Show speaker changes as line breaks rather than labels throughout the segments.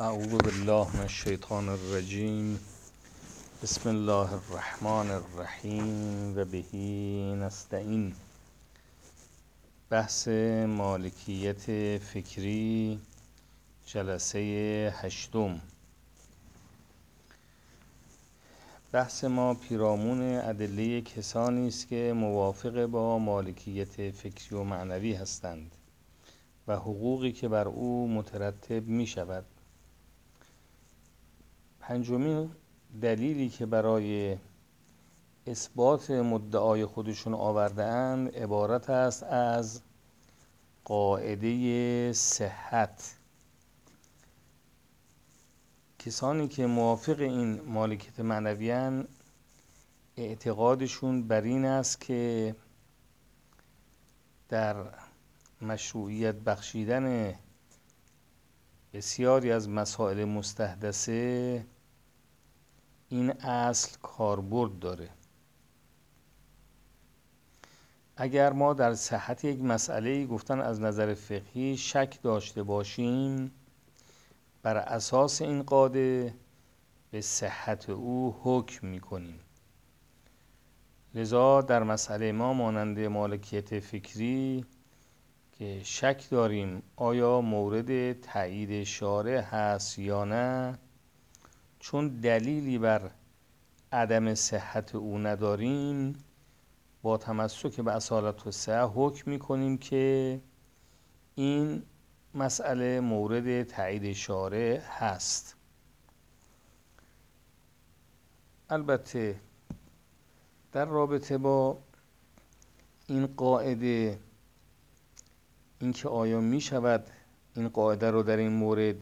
اعوذ بالله من الشیطان الرجیم بسم الله الرحمن الرحیم و بهی نستعین بحث مالکیت فکری جلسه هشتم. بحث ما پیرامون ادله کسانی است که موافق با مالکیت فکری و معنوی هستند و حقوقی که بر او مترتب می شود پنجمین دلیلی که برای اثبات مدعای خودشون آورده اند عبارت است از قاعده صحت. کسانی که موافق این مالکیت معنویان اعتقادشون بر این است که در مشروعیت بخشیدن بسیاری از مسائل مستحدثه این اصل کاربرد داره. اگر ما در صحت یک مسئله گفتن از نظر فقهی شک داشته باشیم بر اساس این قاعده به صحت او حکم می‌کنیم. لذا در مسئله ما مانند مالکیت فکری که شک داریم آیا مورد تایید شارع هست یا نه چون دلیلی بر عدم صحت او نداریم با تمسک به اصالت و سه حکم می‌کنیم که این مسئله مورد تایید شارع هست. البته در رابطه با این قاعده اینکه آیا می شود این قاعده رو در این مورد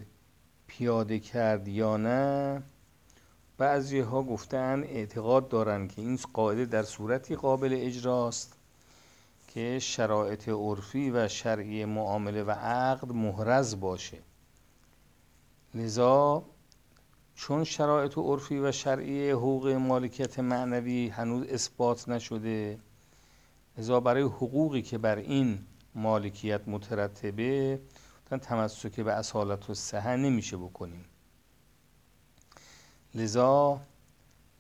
پیاده کرد یا نه بعضی ها گفتن اعتقاد دارند که این قاعده در صورتی قابل اجراست که شرایط عرفی و شرعی معامله و عقد محرز باشه. لذا چون شرایط عرفی و شرعی حقوق مالکیت معنوی هنوز اثبات نشده لذا برای حقوقی که بر این مالکیت مترتبه تمسک به اصالت و صحه نمیشه بکنیم. لذا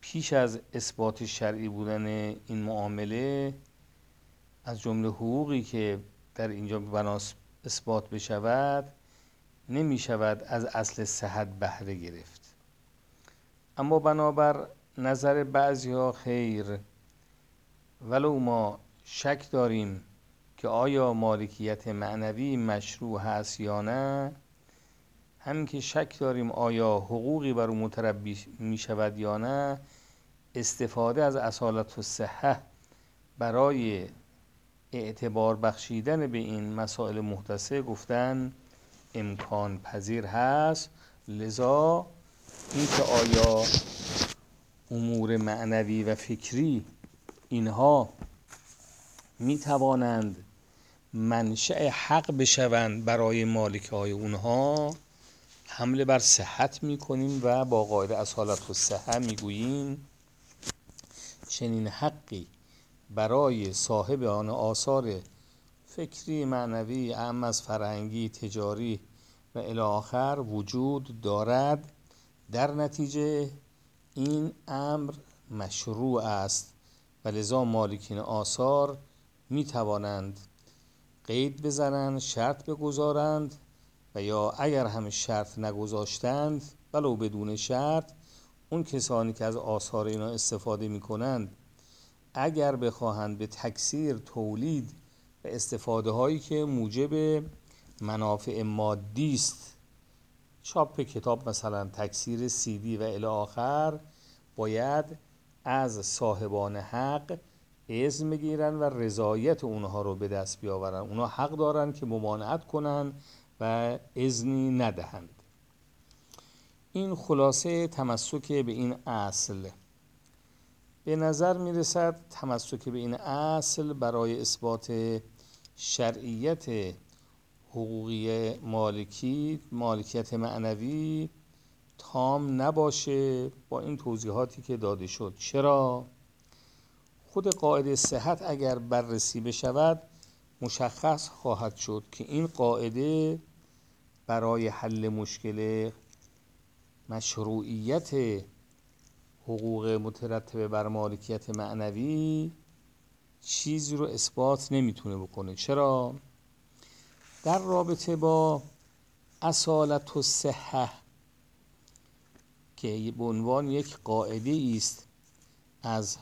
پیش از اثبات شرعی بودن این معامله از جمله حقوقی که در اینجا بناس اثبات بشود نمی شود از اصل صحت بهره گرفت. اما بنابر نظر بعضی ها خیر ولو ما شک داریم که آیا مالکیت معنوی مشروع هست یا نه؟ همین که شک داریم آیا حقوقی بر او متربی می شود یا نه استفاده از اصالت و صحه برای اعتبار بخشیدن به این مسائل محدثه گفتن امکان پذیر هست. لذا اینکه آیا امور معنوی و فکری اینها می توانند منشأ حق بشوند برای مالک های اونها حمله بر صحت می‌کنیم و با قاعده اصالت و صحت می‌گوییم. چنین حقی برای صاحب آن آثار فکری معنوی اهم از فرهنگی تجاری و الی آخر وجود دارد. در نتیجه این امر مشروع است و لذا مالکین آثار می توانند قید بزنند شرط بگذارند و یا اگر هم شرط نگذاشتند ولو بدون شرط اون کسانی که از آثار اینا استفاده می کنند اگر بخواهند به تکثیر تولید و استفاده هایی که موجب منافع مادی است چاپ کتاب مثلا تکثیر سی دی و الی آخر باید از صاحبان حق اذن بگیرن و رضایت اونها رو به دست بیاورن. اونها حق دارن که ممانعت کنن و اذنی ندهند. این خلاصه تمسک به این اصل. به نظر می رسد تمسک به این اصل برای اثبات شرعیت حقوقی مالکی مالکیت معنوی تام نباشه با این توضیحاتی که داده شد. چرا؟ خود قاعده صحت اگر بررسی بشود مشخص خواهد شد که این قاعده برای حل مشکل مشروعیت حقوق مترتبه بر مالکیت معنوی چیزی رو اثبات نمی‌تونه بکنه چرا؟ در رابطه با اصالت و صحه که به عنوان یک قاعده است از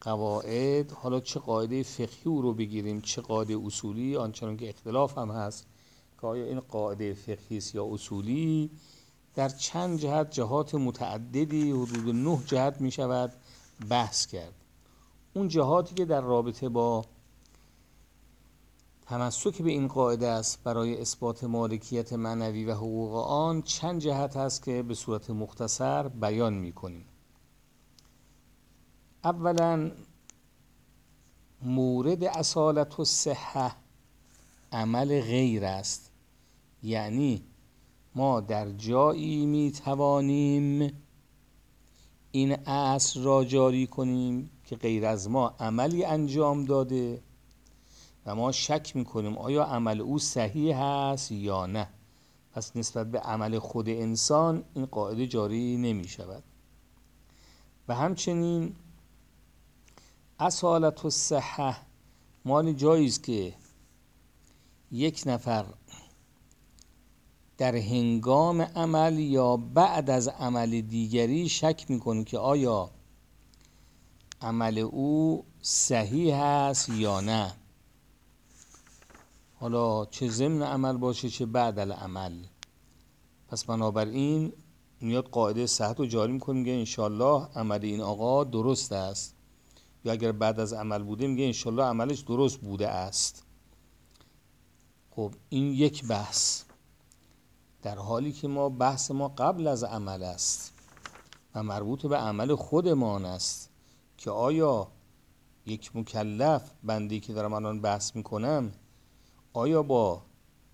قواعد حالا چه قاعده فقهی او رو بگیریم چه قاعده اصولی آنچنان که اختلاف هم هست که آیا این قاعده فقهی یا اصولی. در چند جهت جهات متعددی حدود نه جهت می شود بحث کرد. اون جهاتی که در رابطه با تمسک به این قاعده است برای اثبات مالکیت معنوی و حقوق آن چند جهت است که به صورت مختصر بیان می کنیم. اولا مورد اصالت و صحه عمل غیر است. یعنی ما در جایی می توانیم این اصل را جاری کنیم که غیر از ما عملی انجام داده و ما شک می‌کنیم آیا عمل او صحیح هست یا نه. پس نسبت به عمل خود انسان این قاعده جاری نمی شود و همچنین اصالت و صحه مال جایی که یک نفر در هنگام عمل یا بعد از عمل دیگری شک می‌کنه که آیا عمل او صحیح هست یا نه. حالا چه ضمن عمل باشه چه بعد العمل پس بنابراین میاد قاعده صحت رو جاری می‌کنه میگه انشالله عمل این آقا درست است. یا اگر بعد از عمل بوده میگه انشالله عملش درست بوده است. خب این یک بحث. در حالی که ما بحث ما قبل از عمل است و مربوط به عمل خودمان است که آیا یک مکلف بندی که دارم الان بحث می‌کنم آیا با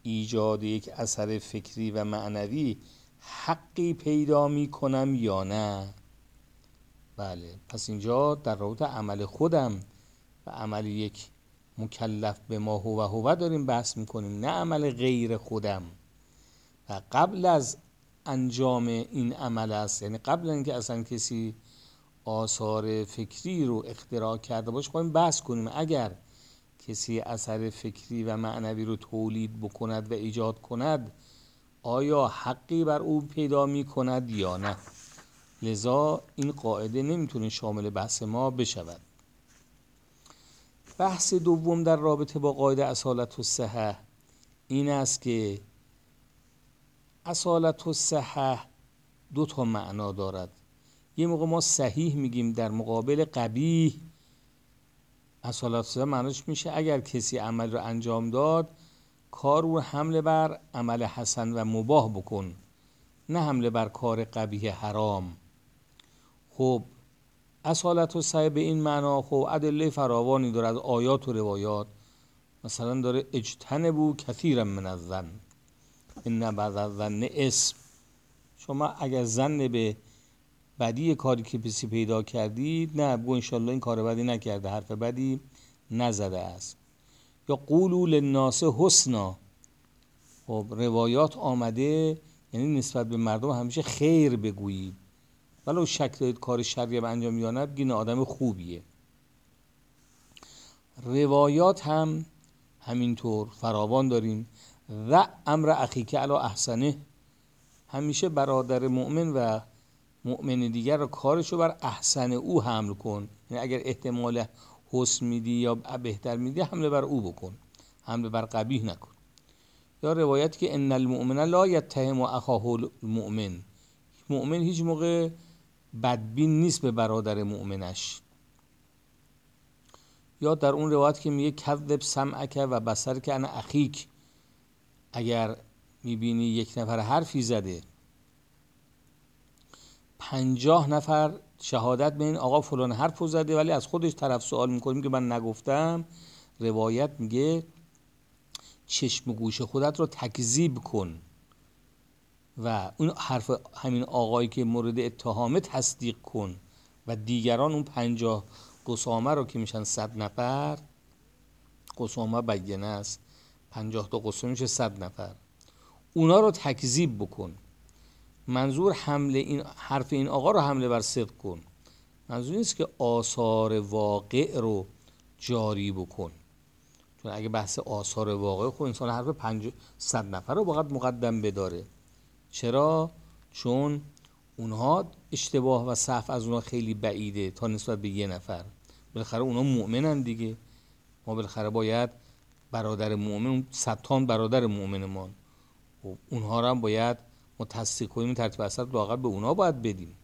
ایجاد یک اثر فکری و معنوی حقی پیدا می‌کنم یا نه؟ بله. پس اینجا در رابطه عمل خودم و عمل یک مکلف به ما هو و هو داریم بحث می‌کنیم نه عمل غیر خودم. و قبل از انجام این عمل است یعنی قبل اینکه اصلا کسی آثار فکری رو اختراع کرده باشه خواهیم بحث کنیم. اگر کسی اثر فکری و معنوی رو تولید بکند و ایجاد کند آیا حقی بر او پیدا می کند یا نه؟ لذا این قاعده نمی‌تونه شامل بحث ما بشود. بحث دوم در رابطه با قاعده اصالت و صحه این است که اصالت و صحه دو تا معنا دارد. یه موقع ما صحیح میگیم در مقابل قبیح اصالت صحه معناش میشه اگر کسی عمل رو انجام داد کار رو حمله بر عمل حسن و مباه بکن. نه حمله بر کار قبیه حرام. خب اصالت و سعی به این معنا خب ادله فراوانی داره از آیات و روایات. مثلا داره اجتنبو کثیرا من الظن این بعد از ظن اسم. شما اگر زن به بدی کاری که پسی پیدا کردید نه بگو انشالله این کار بدی نکرده حرف بدی نزده است. یا قولو للناس حسنا. خب روایات آمده یعنی نسبت به مردم همیشه خیر بگویید. ولو شک دارید کار شرعی به انجام یا نه بگین آدم خوبیه. روایات هم همینطور فراوان داریم. و امر اخیک علا احسنه. همیشه برادر مؤمن و مؤمن دیگر رو کارشو بر احسن او حمل کن. یعنی اگر احتمال حسن میدی یا بهتر میدی حمله بر او بکن. حمله بر قبیح نکن. یا روایت که ان المؤمن لا یتهم اخاه المؤمن. مؤمن هیچ موقع بدبین نیست به برادر مؤمنش. یا در اون روایت که میگه کذب سمعک و بسر که انا اخیک اگر می‌بینی یک نفر حرفی زده پنجاه نفر شهادت به این آقا فلان حرف زده ولی از خودش طرف سوال می‌کنیم که من نگفتم روایت میگه چشم گوش خودت رو تکذیب کن. و اون حرف همین آقایی که مورد اتهامه تصدیق کن و دیگران اون پنجاه قسامه رو که میشن صد نفر قسامه بگنه است. پنجاه تا قسامه میشه صد نفر. اونا رو تکذیب بکن. منظور حمله این حرف این آقا رو حمله بر صدق کن. منظور نیست که آثار واقع رو جاری بکن. چون اگه بحث آثار واقع خود انسان حرف پنج صد نفر رو باید مقدم بداره. چرا؟ چون اونها اشتباه و صحف از اونها خیلی بعیده تا نسبت به یه نفر. بالاخره اونها مؤمنن دیگه. ما بالاخره باید برادر مؤمن ستان برادر مؤمنمان و خب، اونها رو هم باید ما کنیم ترتیب اثر لاقل به اونها باید بدیم.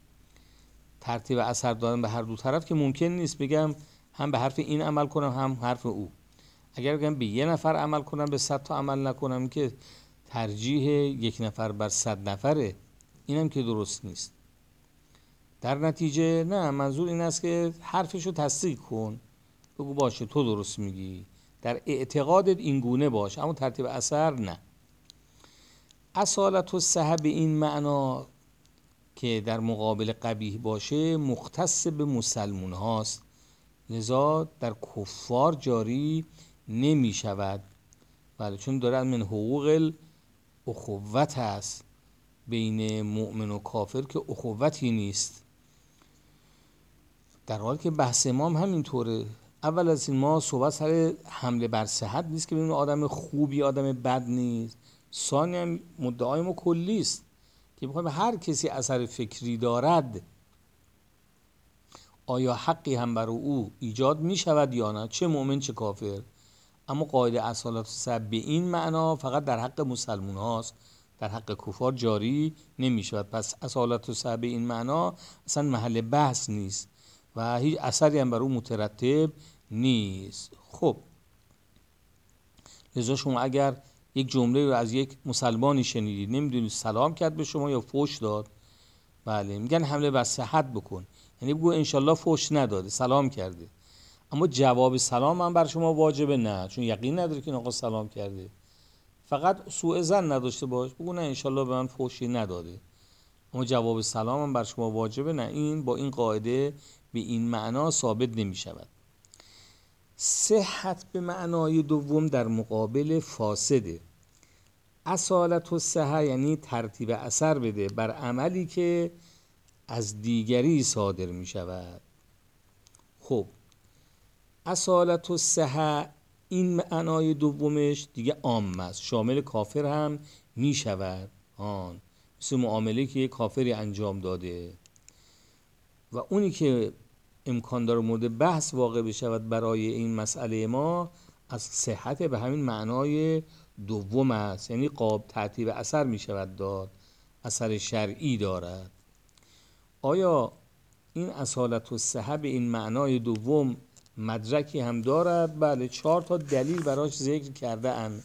ترتیب اثر دادن به هر دو طرف که ممکن نیست بگم هم به حرف این عمل کنم هم حرف او. اگر بگم به یه نفر عمل کنم به صد تا عمل نکنم که ترجیح یک نفر بر صد نفره. اینم که درست نیست. در نتیجه نه منظور این است که حرفش رو تصدیق کن. بگو باشه تو درست میگی. در اعتقادت این گونه باش. اما ترتیب اثر نه. اصالت و صحب این معنا که در مقابل قبیه باشه مختص به مسلمون هاست. لذا در کفار جاری نمی شود بله چون دارد من حقوق اخوت هست بین مؤمن و کافر که اخوتی نیست. در حالی که بحث امام همینطوره. اول از این ما صحبت سر حمله بر صحت نیست که ببینیم آدم خوبی آدم بد نیست. ثانی هم مدعای ما کلی است که می‌خوایم هر کسی اثر فکری دارد آیا حقی هم بر او ایجاد می شود یا نه؟ چه مؤمن چه کافر؟ اما قاعده اصالت سب به این معنا فقط در حق مسلمون هاست. در حق کفار جاری نمی شود پس اصالت و سب این معنا اصلا محل بحث نیست و هیچ اثری هم بر او مترتب نیست. خب لذا شما اگر یک جمله رو از یک مسلمانی شنیدید نمی‌دونید سلام کرد به شما یا فوش داد. بله میگن حمله بر صحت بکن. یعنی بگو انشالله فوش نداده سلام کرده. اما جواب سلام هم بر شما واجبه نه چون یقین نداره که این آقا سلام کرده. فقط سوء زن نداشته باش بگو نه انشالله به من فوشی نداده. اما جواب سلام هم بر شما واجبه نه این با این قاعده به این معنا ثابت نمی شود صحت به معنای دوم در مقابل فاسده. اصالت و صحه یعنی ترتیب اثر بده بر عملی که از دیگری صادر می شود خب اصالت و صحه این معنای دومش دیگه عام است. شامل کافر هم می شود آن. مثل معامله که کافری انجام داده. و اونی که امکان داره مورد بحث واقع بشود برای این مسئله ما از صحت به همین معنای دوم است. یعنی قاب ترتیب اثر می شود داد. اثر شرعی دارد. آیا این اصالت و صحه به این معنای دوم مدرکی هم دارد. بله چهار تا دلیل براش ذکر کرده اند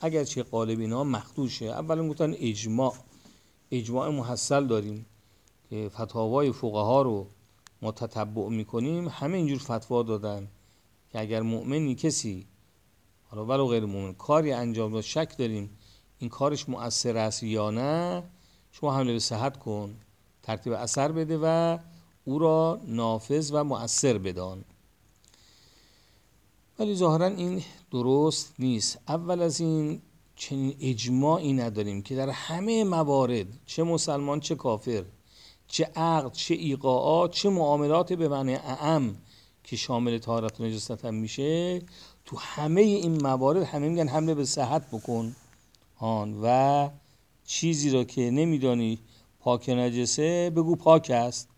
اگرچه قالب اینا مخدوشه. اولا گفتن اجماع. اجماع محصل داریم که فتاوای فقها رو ما تتبع می‌کنیم. همه اینجور فتوا دادن که اگر مؤمنی کسی حالا ولو غیر مؤمن کاری انجام داد شک داریم این کارش مؤثر است یا نه شما حمله به صحت کن ترتیب اثر بده و او را نافذ و مؤثر بدان. ولی ظاهرا این درست نیست. اول از این چنین اجماعی نداریم که در همه موارد چه مسلمان چه کافر چه عقد چه ایقاعات چه معاملات به معنی اعم که شامل طهارت و نجاست هم میشه تو همه این موارد همه میگن حمله به صحت بکن. آن و چیزی را که نمیدانی پاک نجسه بگو پاک است.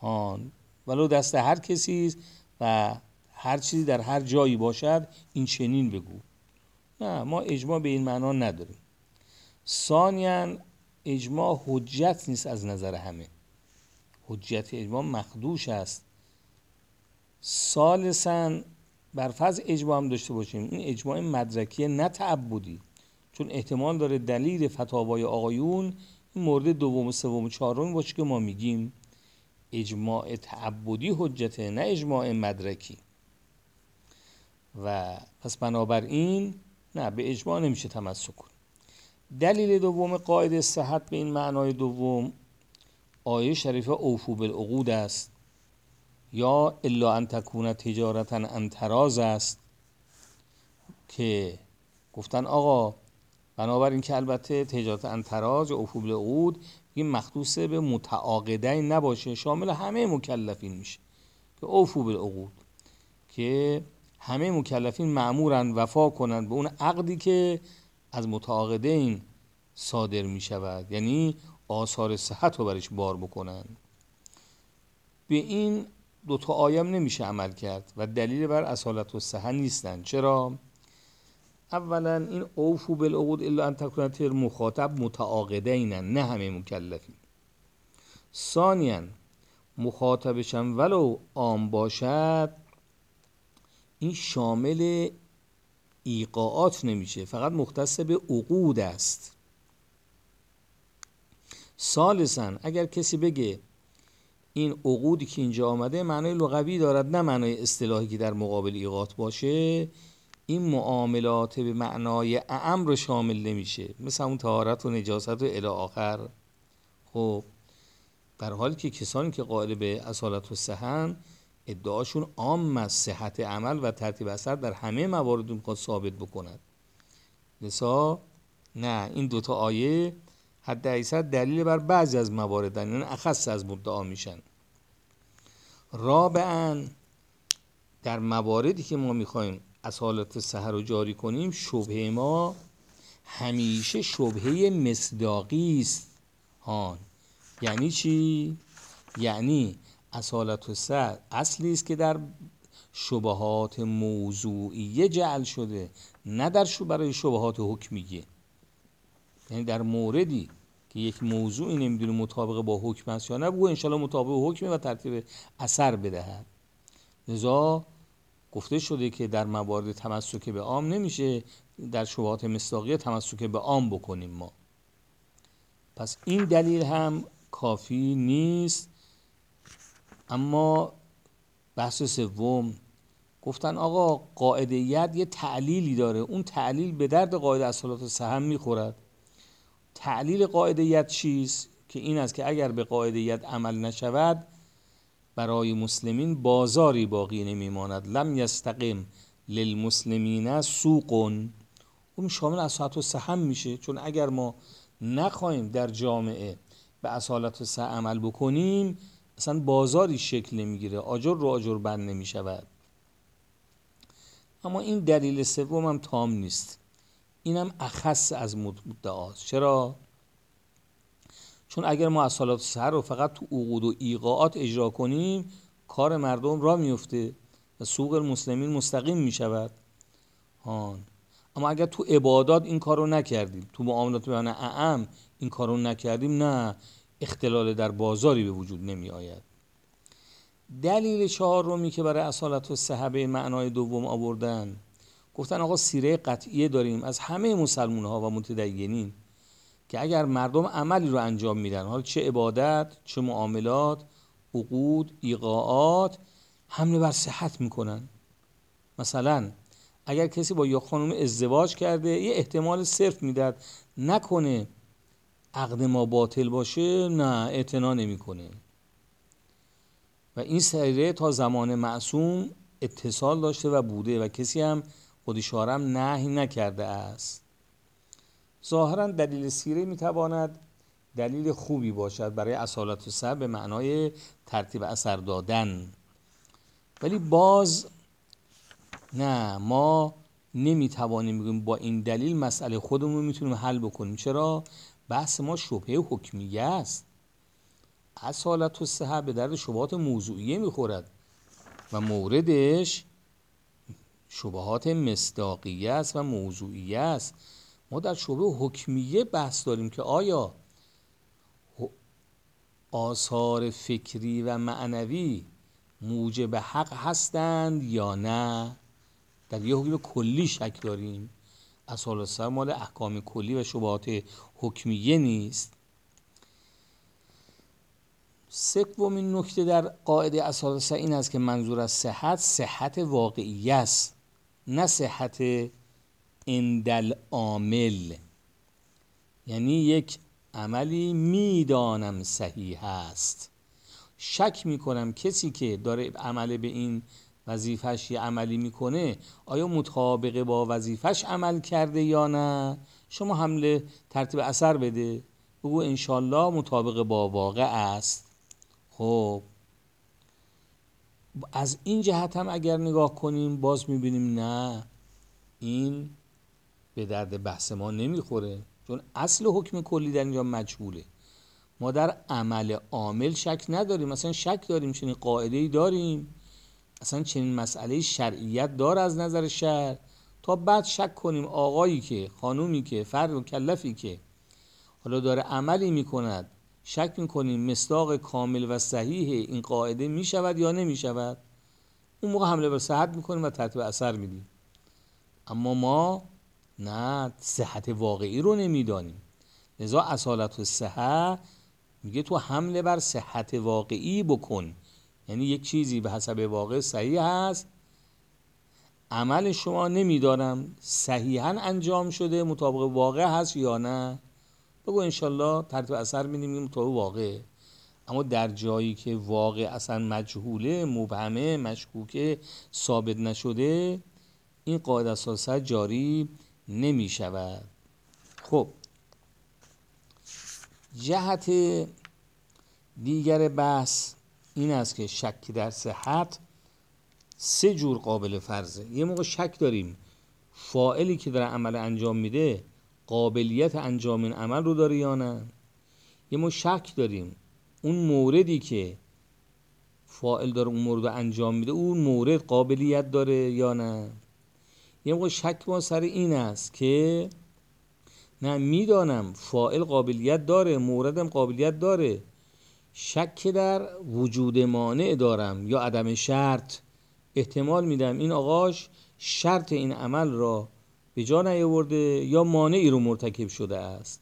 آن ولو دست هر کسی و هر چیزی در هر جایی باشد این چنین بگو. نه ما اجماع به این معنا نداریم. ثانیا اجماع حجت نیست از نظر همه. حجت اجماع مخدوش است. سالسا بر فرض اجماع هم داشته باشیم. این اجماع مدرکی نه تعبدی. چون احتمال داره دلیل فتاوای آقایون این مورد دوم و سوم و چهارم باشه که ما میگیم. اجماع تعبدی حجته نه اجماع مدرکی. و پس بنابراین نه به اجماع نمیشه تمسک کن دلیل دوم قاعده صحت به این معنای دوم آیه شریفه اوفو بالعقود است. یا الا ان تکون تجارتا انتراز است که گفتن آقا بنابراین که البته تجارت انتراج و افوب العقود این مخصوص به متعاقدین نباشه شامل همه مکلفین میشه که اوفو بالعقود که همه مکلفین معمورن وفا کنند به اون عقدی که از متعاقدین صادر می شود. یعنی آثار صحت رو برش بار بکنن. به این دو تا آیم نمیشه عمل کرد و دلیل بر اصالت و صحت نیستن. چرا؟ اولا این اوفو بالعقود الا ان تکون مخاطب متعاقدینن نه همه مکلفین. ثانیا مخاطبشم ولو عام باشد این شامل ایقاعات نمیشه فقط مختص به عقود است. سالسا اگر کسی بگه این عقودی که اینجا آمده معنای لغوی دارد نه معنای اصطلاحی که در مقابل ایقات باشه این معاملات به معنای اعم رو شامل نمیشه. مثل اون تهارت و نجاست و الی آخر. خب در حالی که کسانی که قائل به اصالت و سهن ادعاشون عام از صحت عمل و ترتیب اثر در همه موارد می‌خواد ثابت بکند لسا نه این دوتا آیه حد ایسر دلیل بر بعضی از موارد یعنی اخص از مدعا میشن. رابعا در مواردی که ما می‌خوایم اصالت سهر رو جاری کنیم شبه ما همیشه شبهه مصداقی است. هان یعنی چی؟ یعنی اصالت و سر اصلی است که در شبهات موضوعیه جعل شده نه در شو برای شبهات حکمیه. یعنی در موردی که یک موضوعی نمی‌دونه مطابق با حکم است یا نه بگو انشالله مطابق حکمه و ترتیب اثر بدهد. لذا گفته شده که در موارد تمسک به عام نمیشه در شبهات مصداقیه تمسک به عام بکنیم ما. پس این دلیل هم کافی نیست اما بحث سوم گفتن آقا قاعده ید یه تعلیلی داره. اون تعلیل به درد قاعده اصالات سهم می‌خورد. تعلیل قاعده ید چیست؟ که این است که اگر به قاعده ید عمل نشود برای مسلمین بازاری باقی نمیماند. لم یستقم للمسلمین سوقون. اون شامل اصالت و سهم میشه. چون اگر ما نخواهیم در جامعه به اصالت و عمل بکنیم اصلا بازاری شکل نمی‌گیره آجر رو آجر بند نمی‌شود. اما این دلیل سوم هم تام نیست. اینم اخص از مدعاست چرا؟ چون اگر ما اصالات سر رو فقط تو عقود و ایقاعات اجرا کنیم کار مردم را میفته و سوق المسلمین مستقیم می‌شود. هان اما اگر تو عبادات این کار رو نکردیم تو معاملات بیان اعم این کار رو نکردیم نه. اختلال در بازاری به وجود نمی آید. دلیل چهارمی که برای اصالت و صحبه معنای دوم آوردن گفتن آقا سیره قطعیه داریم از همه مسلمون ها و متدینین که اگر مردم عملی رو انجام میدن حالا چه عبادت چه معاملات عقود ایقاعات حمله بر صحت می‌کنن. مثلا اگر کسی با یا خانم ازدواج کرده یه احتمال صرف می‌داد نکنه عقد ما باطل باشه نه اعتنا نمی‌کنه. و این سریره تا زمان معصوم اتصال داشته و بوده و کسی هم خودشارم نهی نکرده است. ظاهرا دلیل سیره می‌تواند دلیل خوبی باشد برای اصالت سر به معنای ترتیب اثر دادن. ولی باز نه ما نمی‌توانیم بگیم با این دلیل مسئله خودمون می‌تونیم حل بکنیم. چرا؟ بحث ما شبهه حکمیه است. اصالت و صحه به درد شبهات موضوعیه می‌خورد و موردش شبهات مصداقیه است و موضوعیه است. ما در شبه حکمیه بحث داریم که آیا آثار فکری و معنوی موجب حق هستند یا نه؟ در یه حکم کلی شک داریم. اصال مال احکام کلی و شبهات حکمیه نیست. سومین نکته در قاعده اساس این است که منظور از صحت صحت واقعی است نه صحت اندل عامل یعنی یک عملی می‌دانم صحیح است. شک می‌کنم کسی که داره عمل به این وظیفش یه عملی می‌کنه آیا مطابق با وظیفش عمل کرده یا نه؟ شما حمله ترتیب اثر بده. بگو انشالله مطابق با واقع است. خب. از این جهت هم اگر نگاه کنیم باز می‌بینیم نه این به درد بحث ما نمی‌خوره. چون اصل حکم کلی در اینجا مجهوله. ما در عمل عامل شک نداریم. مثلا شک داریم چنین قاعده ای داریم. اصلا چنین مسئله شرعیت دار از نظر شر تا بعد شک کنیم آقایی که خانومی که فرد مکلفی که حالا داره عملی می‌کند شک می‌کنیم مصداق کامل و صحیح این قاعده می‌شود یا نمی‌شود. اون موقع حمله بر صحت می‌کنیم و ترتیب اثر میدیم. اما ما نه صحت واقعی رو نمی‌دانیم. لذا اصالت و صحت میگه تو حمله بر صحت واقعی بکن. یعنی یک چیزی به حسب واقع صحیح هست. عمل شما نمی‌دانم صحیحا انجام شده مطابق واقع هست یا نه؟ بگو انشالله ترتیب اثر میدیم مطابق واقع. اما در جایی که واقع اصلا مجهوله مبهمه مشکوکه ثابت نشده این قاعده اساسا جاری نمی شود خب. جهت دیگر بحث این است که شک در صحت سه جور قابل فرضه. یه موقع شک داریم. فائلی که در عمل انجام میده قابلیت انجام این عمل رو داره یا نه؟ یه موقع شک داریم. اون موردی که فائل داره اون مورد انجام میده اون مورد قابلیت داره یا نه؟ یه موقع شک ما سر این است که نه می‌دانم فائل قابلیت داره موردم قابلیت داره. شک در وجود مانع دارم یا عدم شرط. احتمال میدم این آقاش شرط این عمل را به جا نیاورده یا مانعی رو مرتکب شده است.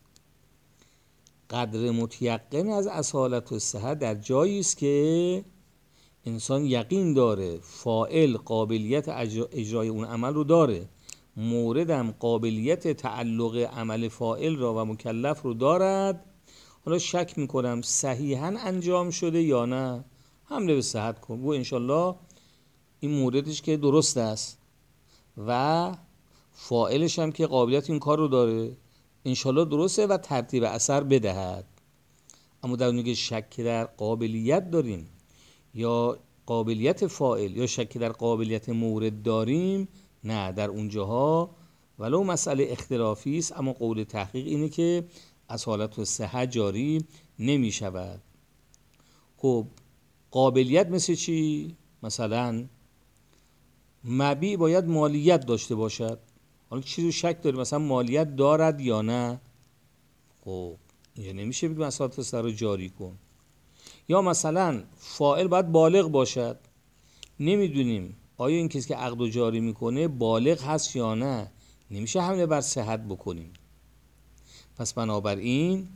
قدر متیقن از اصالت و صحت در جایی است که انسان یقین داره فائل قابلیت اجرای اون عمل رو داره. موردم قابلیت تعلق عمل فائل را و مکلف رو دارد حالا شک می‌کنم صحیحا انجام شده یا نه. حمله به صحت کن. و انشالله این موردش که درست است. و فائلش هم که قابلیت این کار رو داره انشالله درسته و ترتیب اثر بدهد. اما در اونی که شک در قابلیت داریم یا قابلیت فائل یا شک در قابلیت مورد داریم نه در اونجاها. ولو مسئله اختلافی است اما قول تحقیق اینه که از حالت و صحت جاری نمی شود خب قابلیت مثل چی؟ مثلا مبی باید مالیت داشته باشد. حالا چیزی شک داری مثلا مالیت دارد یا نه؟ خب اینجا نمیشه بگیم اساسات سر رو جاری کن. یا مثلا فائل باید بالغ باشد. نمی‌دونیم آیا این کسی که عقد و جاری می‌کنه بالغ هست یا نه؟ نمیشه حمله بر صحت بکنیم. پس بنابراین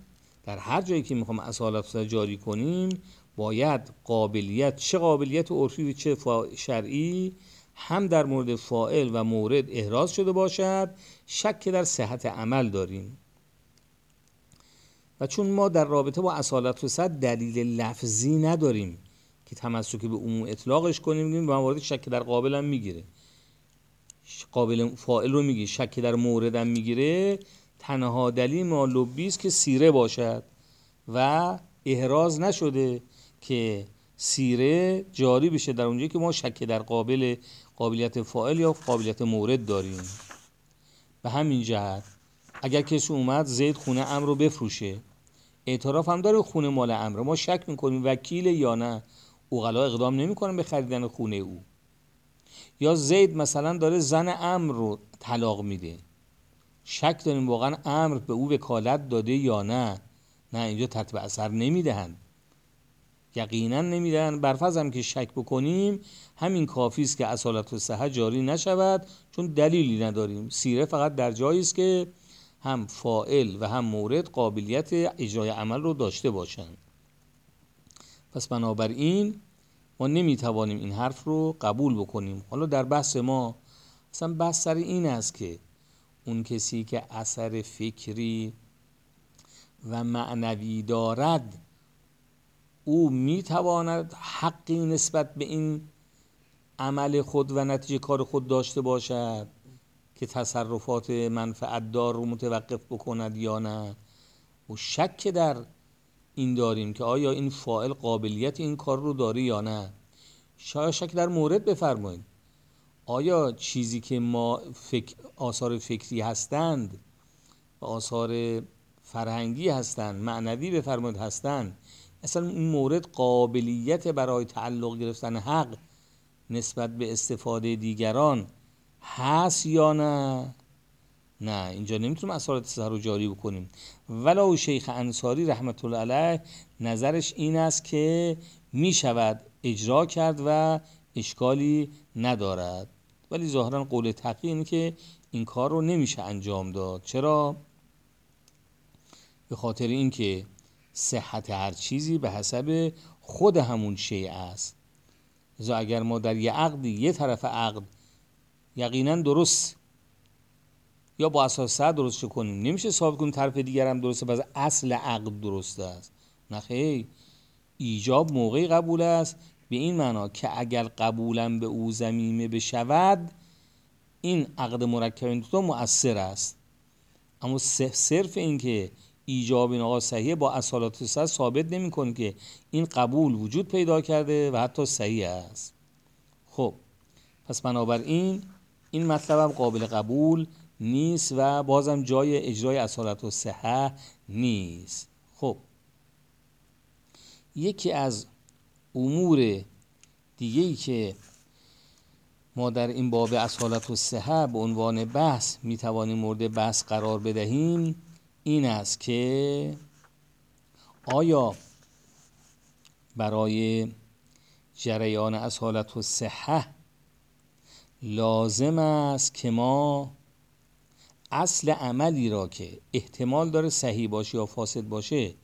در هر جایی که می‌خوام اصالت جاری کنیم باید قابلیت چه قابلیت عرفی و چه شرعی هم در مورد فائل و مورد احراز شده باشد شک در صحت عمل داریم. و چون ما در رابطه با اصالت و صد دلیل لفظی نداریم که تمسکی به عموم اطلاقش کنیم و موارد شک در قابل هم می‌گیره قابل فائل رو میگی شک در مورد هم می‌گیره تنها دلیل ما لبی است که سیره باشد و احراز نشده که سیره جاری بشه در اونجایی که ما شک در قابل قابلیت فائل یا قابلیت مورد داریم. به همین جهت اگر کسی اومد زید خونه امر رو بفروشه اعتراف هم داره خونه مال امر. ما شک می‌کنیم وکیل یا نه اوغلا اقدام نمی‌کنن به خریدن خونه او. یا زید مثلا داره زن امر رو طلاق میده. شک داریم واقعا امر به او وکالت داده یا نه؟ نه اینجا ترتیب اثر نمی‌دهند یقینا نمیدن هم که شک بکنیم همین کافی است که اصالت و صحت جاری نشود چون دلیلی نداریم. سیره فقط در جایی است که هم فائل و هم مورد قابلیت اجرای عمل رو داشته باشند. پس بنابراین ما نمی‌توانیم این حرف رو قبول بکنیم. حالا در بحث ما اصلا بحث سر این است که اون کسی که اثر فکری و معنوی دارد او می‌تواند حقی نسبت به این عمل خود و نتیجه کار خود داشته باشد که تصرفات منفعت دار رو متوقف بکند یا نه. و شک در این داریم که آیا این فاعل قابلیت این کار رو داره یا نه. شاید شک در مورد بفرمایید. آیا چیزی که ما فکر آثار فکری هستند و آثار فرهنگی هستند معنوی بفرمایید هستند اصلا این مورد قابلیت برای تعلق گرفتن حق نسبت به استفاده دیگران هست یا نه؟ نه اینجا نمی‌تونیم اثارات سه رو جاری بکنیم. ولو شیخ انصاری رحمت الله علیه نظرش این است که می‌شود اجرا کرد و اشکالی ندارد. ولی ظاهرا قول تقی اینه که این کار رو نمیشه انجام داد. چرا؟ به خاطر اینکه صحت هر چیزی به حسب خود همون شیء است. لذا اگر ما در یه عقدی یه طرف عقد یقینا درست یا با اساس درست کنیم نمیشه ثابت کنیم طرف دیگر هم درسته پس اصل عقد درست است. نه ایجاب موقعی قبول است. به این معنا که اگر قبولم به او زمیمه بشود این عقد مرکب این دو مؤثر است. اما صرف این که ایجاب این آقا صحیح با اصالات صد ثابت نمی که این قبول وجود پیدا کرده و حتی صحیح است. خب پس بنابراین این مطلب هم قابل قبول نیست و بازم جای اجرای اصالت و صحه نیست. خب یکی از امور ای که ما در این باب اصالت و صحه به عنوان بحث می توانیم مورد بحث قرار بدهیم این است که آیا برای جریان اصالت و صحه لازم است که ما اصل عملی را که احتمال داره صحیح باشه یا فاسد باشه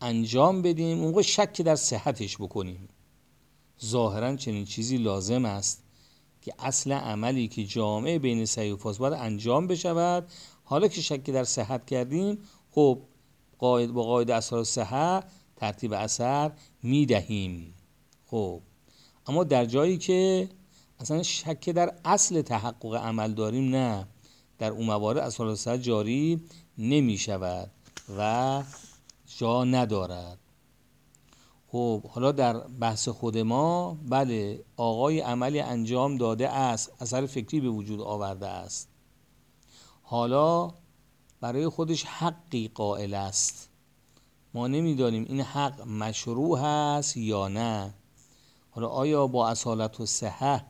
انجام بدیم اون شک در صحتش بکنیم. ظاهرا چنین چیزی لازم است که اصل عملی که جامعه بین صحیح و فاسد باید انجام بشود. حالا که شک در صحت کردیم خب قاعد با قاعده اثر صحت ترتیب اثر می‌دهیم. خب اما در جایی که اصلا شک در اصل تحقق عمل داریم نه. در اون موارد اصل جاری نمی شود و جا ندارد. خب حالا در بحث خود ما بله آقای عملی انجام داده است اثر فکری به وجود آورده است. حالا برای خودش حقی قائل است. ما نمی‌دانیم این حق مشروع هست یا نه. حالا آیا با اصالت و صحه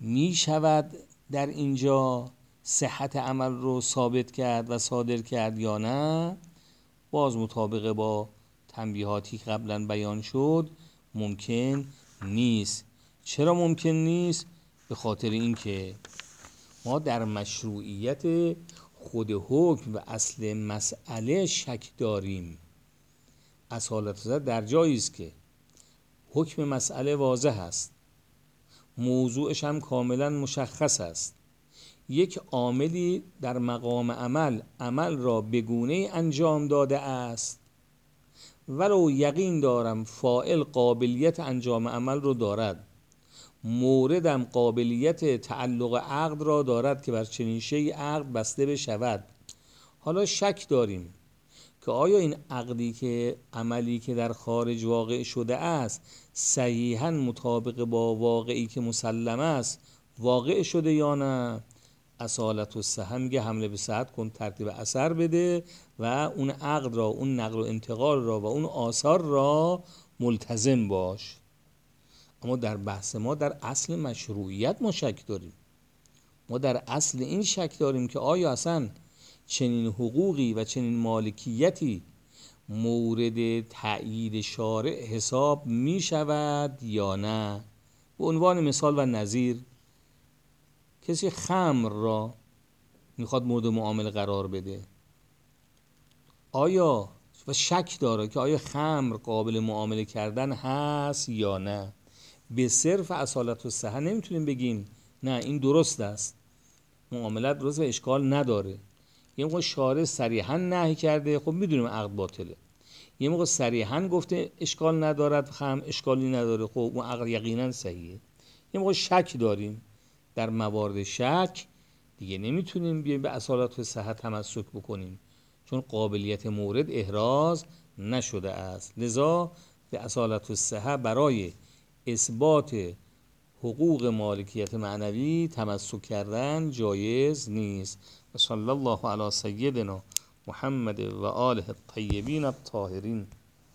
می شود در اینجا صحت عمل رو ثابت کرد و صادر کرد یا نه؟ باز مطابق با تنبیهاتی که قبلا بیان شد ممکن نیست. چرا ممکن نیست؟ به خاطر اینکه ما در مشروعیت خود حکم و اصل مسئله شک داریم. اصالت در جایی است که حکم مسئله واضح است. موضوعش هم کاملا مشخص است. یک عاملی در مقام عمل عمل را بگونه انجام داده است. ولو یقین دارم فائل قابلیت انجام عمل رو دارد. موردم قابلیت تعلق عقد را دارد که بر چنین شی عقد بسته بشود. حالا شک داریم که آیا این عقدی که عملی که در خارج واقع شده است صحیحا مطابق با واقعی که مسلم است واقع شده یا نه؟ اصالت و سهم میگه حمله به صحت کن ترتیب اثر بده و اون عقد را اون نقل و انتقال را و اون آثار را ملتزم باش. اما در بحث ما در اصل مشروعیت ما شک داریم. ما در اصل این شک داریم که آیا اصلا چنین حقوقی و چنین مالکیتی مورد تأیید شارع حساب می شود یا نه؟ به عنوان مثال و نظیر کسی خمر را می‌خواد مورد معامله قرار بده. آیا و شک داره که آیا خمر قابل معامله کردن هست یا نه؟ به صرف اصالت و صحه نمی‌تونیم بگیم نه این درست است. معاملت درست و اشکال نداره. یه موقع شارع صریحا نهی کرده خب می‌دونیم عقد باطله. یه موقع صریحا گفته اشکال ندارد خم اشکالی نداره. خب اون عقد یقینا صحیحه. یه موقع شک داریم. در موارد شک دیگه نمی‌تونیم بیایم به اصالت و صحت تمسک بکنیم. چون قابلیت مورد احراز نشده است. لذا به اصالت و صحه برای اثبات حقوق مالکیت معنوی تمسک کردن جایز نیست. و صلی الله علی سیدنا محمد و آله الطیبین الطاهرین.